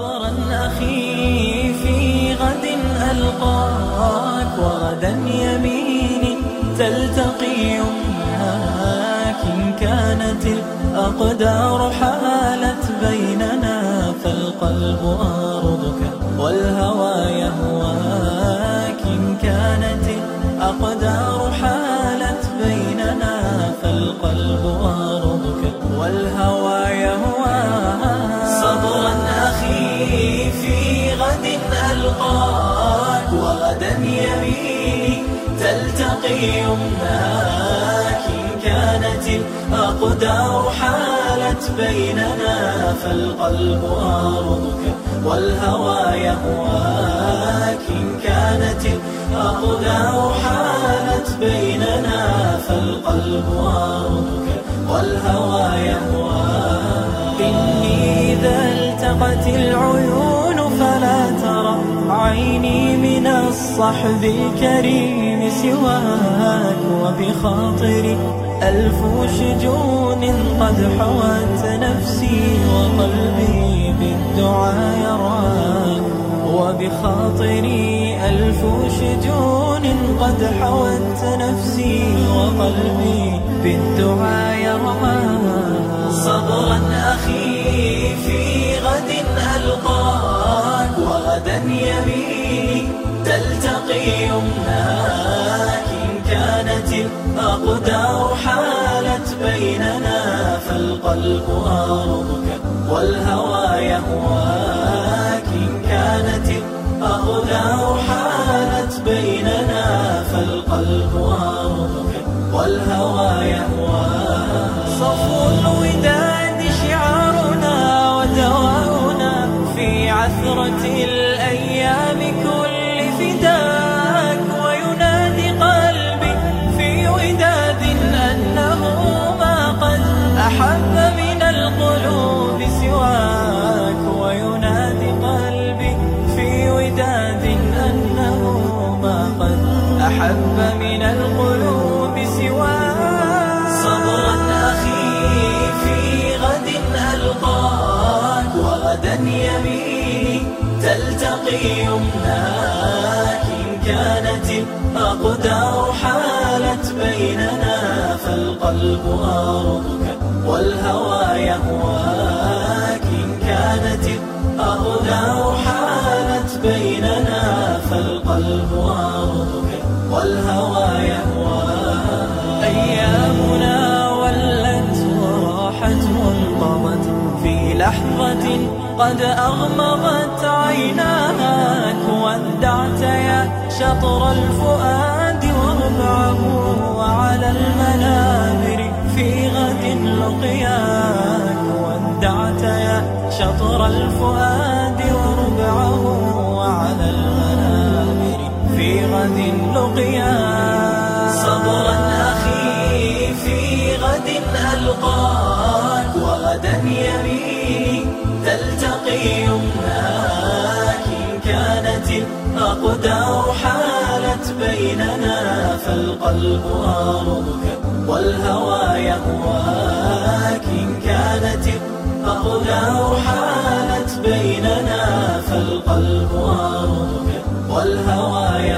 صبرا أخي في غد ألقاك وغدا يميني تلتقي يمناك إن كانت الأقدار حالت بيننا فالقلب أرضك والهوى يهواك إن كانت الأقدار حالت بيننا فالقلب أرضك والهوى يهواك تلتقي يمناك إن كانت الأقدار حالت بيننا فالقلب أرضك والهوى يهواك كانت الأقدار حالت بيننا فالقلب أرضك والهوى يهواك. إني إذا التقت العيون عيني من الصحب الكريم سواك وبخاطري ألف شجون قد حوت نفسي وقلبي بالدعاء يرعاك وبخاطري ألف شجون قد حوت نفسي وقلبي بالدعاء يرعاك صبرا أخي يمناك إن كانت الأقدار حالت بيننا فالقلب أرضك والهوى يهواك إن كانت الأقدار حالت بيننا فالقلب أرضك والهوى يهواك. صفو الوداد شعارنا ودواؤنا في عثرة الأيام أحب من القلوب سواك وينادي قلبي في وداد أنه ما قد أحب من القلوب سواك. صبرا أخي في غد ألقاك وغدا يميني تلتقي يمناك. إن كانت الأقدار حالت بيننا فالقلب أرضك والهوى يهواك إن كانت الأقدار حالت بيننا فالقلب أرضك والهوى يهواك. أيامنا ولت وراحت وانقضت في لحظة قد أغمضت عيناك ودعت يا شطر الفؤاد وربعه وعلى المنابر الأقدار حالت بيننا فالقلب أرضك والهوى يهواك. إن كانت الأقدار حالت بيننا فالقلب أرضك والهوى